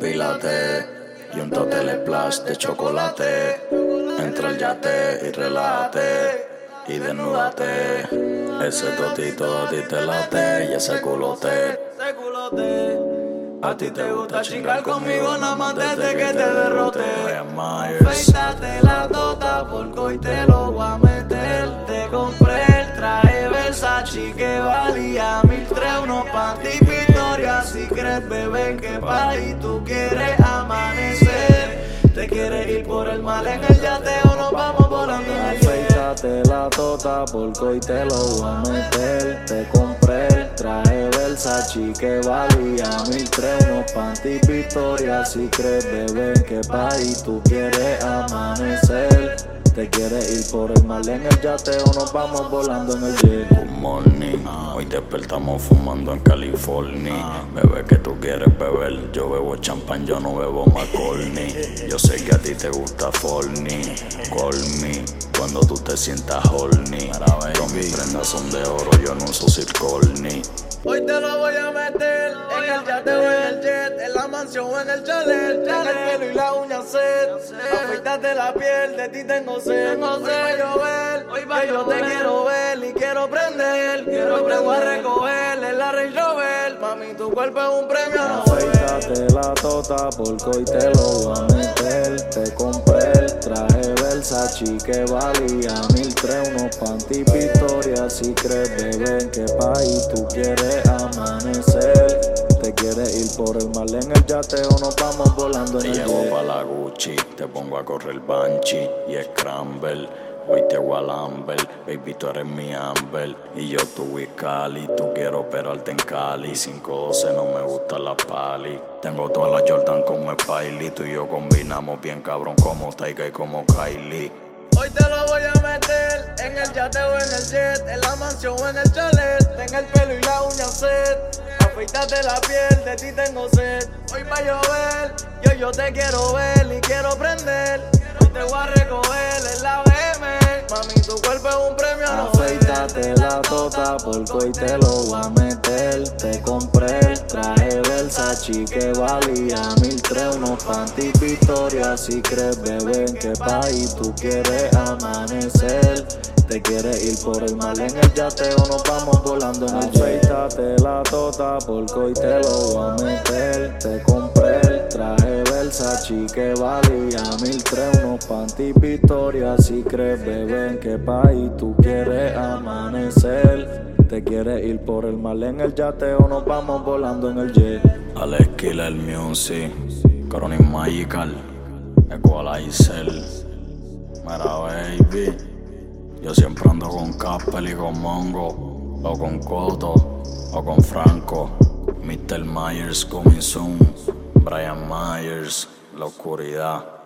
yate y un totel splash de chocolate. Entra el yate y relájate y desnúdate. Ese totito a ti te late y ese culote. A ti te gusta chingar conmigo nada más desde que te derrote. Afeítate la tota porque hoy te lo voy a meter. Te compré el traje Versace que valía mil tres, unos panty Victoria. Si crees, bebé, que pa' y tú quieres amanecer. Te quieres ir por el mal en el yateo, nos vamos volando en el Afeítate la tota porque hoy te lo voy a meter. Te compré el traje Versace que valía mil tres, unos panty Victoria. Si crees, bebé, que pa' y tú quieres amanecer. Te quieres ir por el mal en el yateo, nos vamos volando en el jet. Good morning, hoy despertamos fumando en California. Bebé que tú quieres beber, yo bebo champán, yo no bebo McCorney. Yo sé que a ti te gusta Forney, call me cuando tú te sientas horny. Todas mis prendas son de oro, yo no uso circorny. Hoy te lo voy a meter en el yate o en el jet, en la mansión o en el chalet. En el pelo y la uña set. Afeítate la piel, de ti tengo sed. Hoy va a llover, hoy va que yo te quiero ver y quiero prender. Quiero te voy a recoger en la Range Rover. Mami, tu cuerpo es un premio. Afeítate la tota porque hoy te lo voy a meter. Te compré el traje Versace que valía mil tres, unos panty Victoria. Si crees, bebé, que pa' y tú quieres amanecer. Te quieres ir por el mal en el yateo, nos vamos volando en Te el llevo jet. pa' la Gucci, te pongo a correr Banshee y Scramble. Hoy te voy a lamber, baby tú eres mi Amber Y yo tu Cali, tú quiero operarte en Cali 512 no me gusta la pali Tengo todas las Jordan como Spiley Tú y yo combinamos bien cabrón como Taika y como Kylie Hoy te lo voy a meter en el yate o en el jet, en la mansión o en el chalet. Tenga el pelo y la uña set. Afeítate la piel, de ti tengo sed. Hoy va a llover, yo, yo te quiero ver y quiero prender. Hoy te voy a recoger en la Mami, tu cuerpo es un premio, no Afeítate la tota porque hoy te lo voy a meter. Te compré el traje Versace que valía mil tres, unos panty Victoria. Si crees, bebé, que pa' y tú quieres amanecer. Te quieres ir por el mal en el yateo, nos vamos volando en el jet. Afeítate la tota porque hoy te lo voy a meter. Te compré el traje Versace que valía mil tres, panty Victoria. Si crees, bebé, que pa' y tú quieres amanecer. Te quieres ir por el mal en el yateo, nos vamos volando en el jet. Alex Killer Music, Coronis Magical, Equalizer. Mira, baby, yo siempre ando con Casper y con Mongo, o con Coto, o con Franco. Mr. Myers coming soon, Brian Myers, la oscuridad.